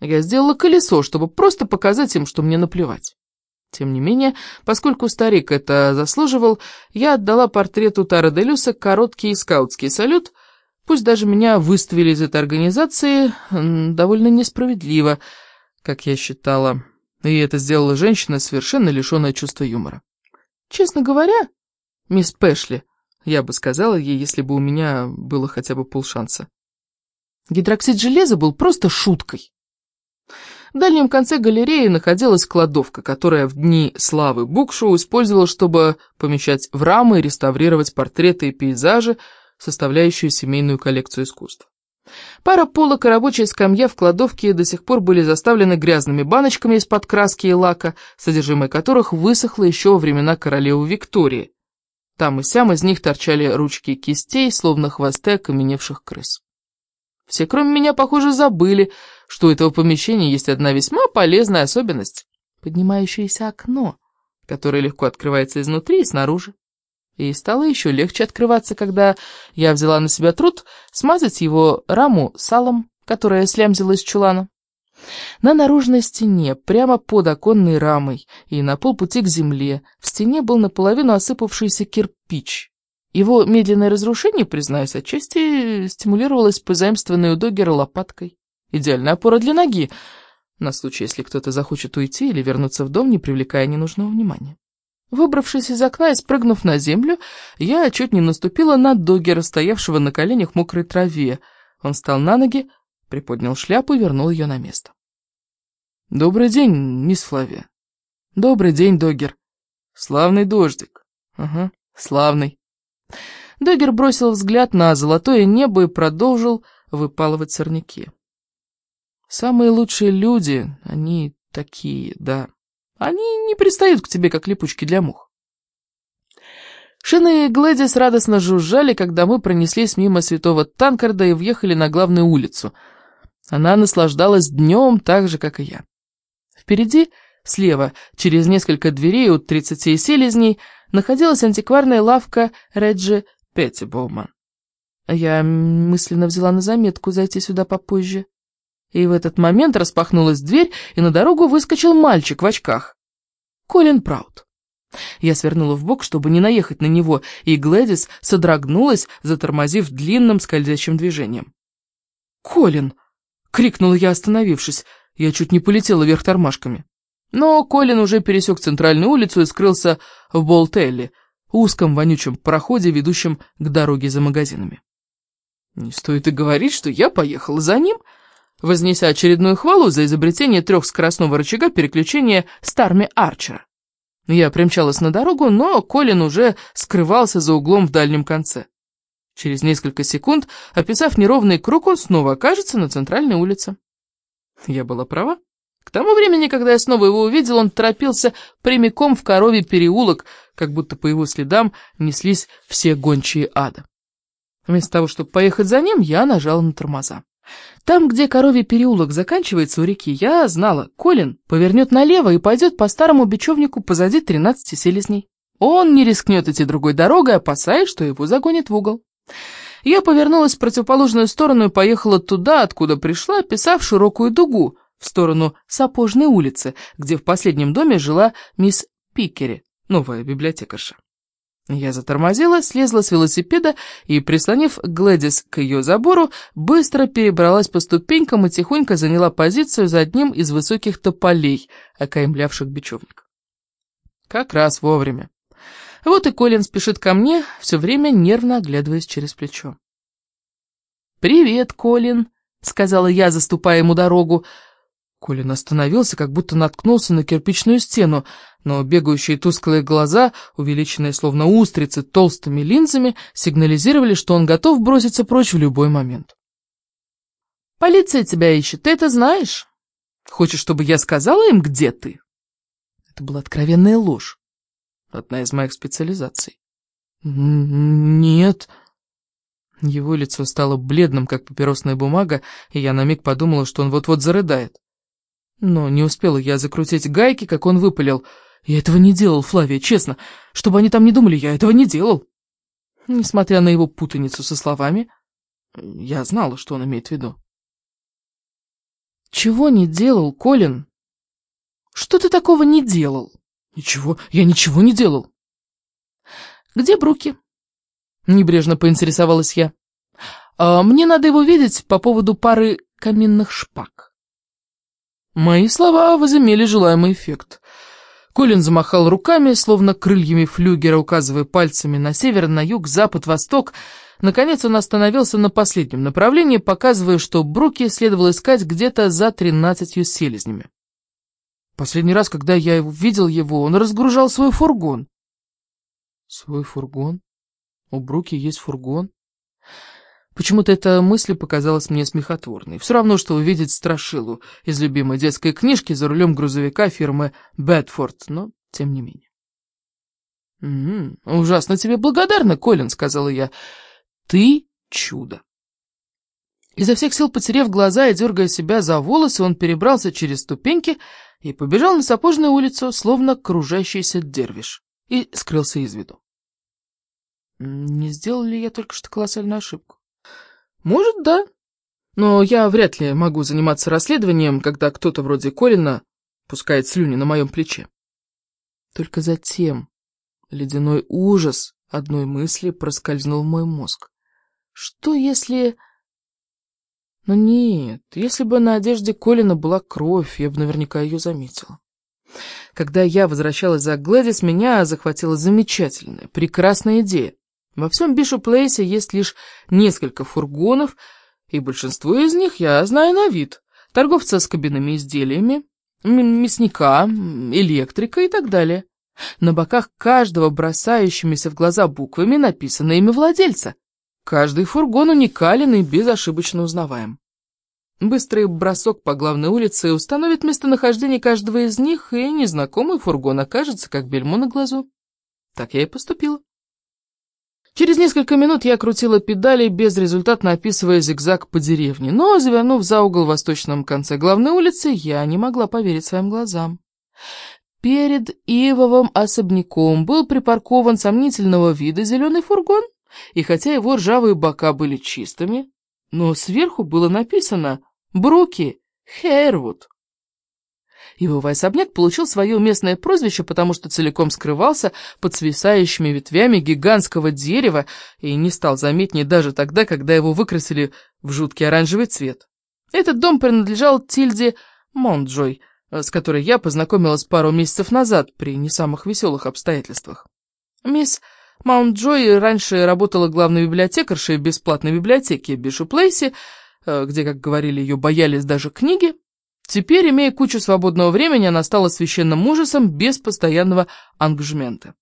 Я сделала колесо, чтобы просто показать им, что мне наплевать. Тем не менее, поскольку старик это заслуживал, я отдала портрету Тара Делюса короткий скаутский салют, пусть даже меня выставили из этой организации довольно несправедливо, как я считала, и это сделала женщина, совершенно лишенная чувства юмора. Честно говоря, мисс Пэшли, я бы сказала ей, если бы у меня было хотя бы полшанса. Гидроксид железа был просто шуткой. В дальнем конце галереи находилась кладовка, которая в дни славы Букшоу использовал, чтобы помещать в рамы и реставрировать портреты и пейзажи, составляющие семейную коллекцию искусств. Пара полок и рабочая скамья в кладовке до сих пор были заставлены грязными баночками из-под краски и лака, содержимое которых высохло еще во времена королевы Виктории. Там и сям из них торчали ручки кистей, словно хвосты окаменевших крыс. Все, кроме меня, похоже, забыли, что у этого помещения есть одна весьма полезная особенность — поднимающееся окно, которое легко открывается изнутри и снаружи. И стало еще легче открываться, когда я взяла на себя труд смазать его раму салом, которое слямзила из чулана. На наружной стене, прямо под оконной рамой и на полпути к земле, в стене был наполовину осыпавшийся кирпич. Его медленное разрушение, признаюсь, отчасти стимулировалось позаимствованной у Доггера лопаткой. Идеальная опора для ноги, на случай, если кто-то захочет уйти или вернуться в дом, не привлекая ненужного внимания. Выбравшись из окна и спрыгнув на землю, я чуть не наступила на Доггера, стоявшего на коленях мокрой траве. Он встал на ноги, приподнял шляпу и вернул ее на место. «Добрый день, мисс Флавия». «Добрый день, Доггер». «Славный дождик». «Ага, славный». Доггер бросил взгляд на золотое небо и продолжил выпалывать сорняки. «Самые лучшие люди, они такие, да». Они не пристают к тебе, как липучки для мух. Шины и Глэдис радостно жужжали, когда мы пронеслись мимо святого Танкарда и въехали на главную улицу. Она наслаждалась днем так же, как и я. Впереди, слева, через несколько дверей от тридцати селезней, находилась антикварная лавка Реджи Петтибоума. Я мысленно взяла на заметку зайти сюда попозже. И в этот момент распахнулась дверь, и на дорогу выскочил мальчик в очках. Колин Праут. Я свернула в бок, чтобы не наехать на него, и Глэдис содрогнулась, затормозив длинным скользящим движением. «Колин!» — крикнула я, остановившись. Я чуть не полетела вверх тормашками. Но Колин уже пересек центральную улицу и скрылся в Болтелле, узком вонючем проходе, ведущем к дороге за магазинами. Не стоит и говорить, что я поехала за ним — вознеся очередную хвалу за изобретение трехскоростного рычага переключения Старми Арчера. Я примчалась на дорогу, но Колин уже скрывался за углом в дальнем конце. Через несколько секунд, описав неровный круг, он снова окажется на центральной улице. Я была права. К тому времени, когда я снова его увидел, он торопился прямиком в коровий переулок, как будто по его следам неслись все гончие ада. Вместо того, чтобы поехать за ним, я нажала на тормоза. Там, где коровий переулок заканчивается у реки, я знала, Колин повернет налево и пойдет по старому бечевнику позади тринадцати селезней. Он не рискнет идти другой дорогой, опасаясь, что его загонит в угол. Я повернулась в противоположную сторону и поехала туда, откуда пришла, описав широкую дугу, в сторону Сапожной улицы, где в последнем доме жила мисс Пикери, новая библиотекарша. Я затормозила, слезла с велосипеда и, прислонив Глэдис к ее забору, быстро перебралась по ступенькам и тихонько заняла позицию за одним из высоких тополей, окаймлявших бечевник. Как раз вовремя. Вот и Колин спешит ко мне, все время нервно оглядываясь через плечо. «Привет, Колин», — сказала я, заступая ему дорогу, — Колин остановился, как будто наткнулся на кирпичную стену, но бегающие тусклые глаза, увеличенные словно устрицы толстыми линзами, сигнализировали, что он готов броситься прочь в любой момент. «Полиция тебя ищет, ты это знаешь? Хочешь, чтобы я сказала им, где ты?» Это была откровенная ложь. Одна из моих специализаций. «Нет...» Его лицо стало бледным, как папиросная бумага, и я на миг подумала, что он вот-вот зарыдает. Но не успела я закрутить гайки, как он выпалил. Я этого не делал, Флавия, честно. Чтобы они там не думали, я этого не делал. Несмотря на его путаницу со словами, я знала, что он имеет в виду. «Чего не делал, Колин? Что ты такого не делал?» «Ничего, я ничего не делал». «Где Бруки?» Небрежно поинтересовалась я. А, «Мне надо его видеть по поводу пары каминных шпаг». Мои слова возымели желаемый эффект. Колин замахал руками, словно крыльями флюгера, указывая пальцами на север, на юг, запад, восток. Наконец он остановился на последнем направлении, показывая, что Бруки следовало искать где-то за тринадцатью селезнями. Последний раз, когда я видел его, он разгружал свой фургон. Свой фургон? У Бруки есть фургон? Почему-то эта мысль показалась мне смехотворной. Все равно, что увидеть страшилу из любимой детской книжки за рулем грузовика фирмы Бэдфорд, но тем не менее. «М -м, «Ужасно тебе благодарна, Колин», — сказала я. «Ты чудо». Изо всех сил потерев глаза и дергая себя за волосы, он перебрался через ступеньки и побежал на сапожную улицу, словно кружащийся дервиш, и скрылся из виду. Не сделал ли я только что колоссальную ошибку? Может, да. Но я вряд ли могу заниматься расследованием, когда кто-то вроде Колина пускает слюни на моем плече. Только затем ледяной ужас одной мысли проскользнул в мой мозг. Что если... Но ну нет, если бы на одежде Колина была кровь, я бы наверняка ее заметила. Когда я возвращалась за Глэдис, меня захватила замечательная, прекрасная идея. Во всем Бишоп-Плейсе есть лишь несколько фургонов, и большинство из них я знаю на вид. Торговца с кабинными изделиями, мясника, электрика и так далее. На боках каждого бросающимися в глаза буквами написано имя владельца. Каждый фургон уникален и безошибочно узнаваем. Быстрый бросок по главной улице установит местонахождение каждого из них, и незнакомый фургон окажется как бельмо на глазу. Так я и поступила. Через несколько минут я крутила педали, безрезультатно описывая зигзаг по деревне, но, завернув за угол в восточном конце главной улицы, я не могла поверить своим глазам. Перед Ивовым особняком был припаркован сомнительного вида зеленый фургон, и хотя его ржавые бока были чистыми, но сверху было написано «Бруки Хейрвуд». Его особняк получил свое местное прозвище, потому что целиком скрывался под свисающими ветвями гигантского дерева и не стал заметнее даже тогда, когда его выкрасили в жуткий оранжевый цвет. Этот дом принадлежал Тильде Монджой, с которой я познакомилась пару месяцев назад при не самых веселых обстоятельствах. Мисс Маунт-Джой раньше работала главной библиотекаршей в бесплатной библиотеке Бишу Плейси, э, где, как говорили, ее боялись даже книги, Теперь, имея кучу свободного времени, она стала священным ужасом без постоянного ангажмента.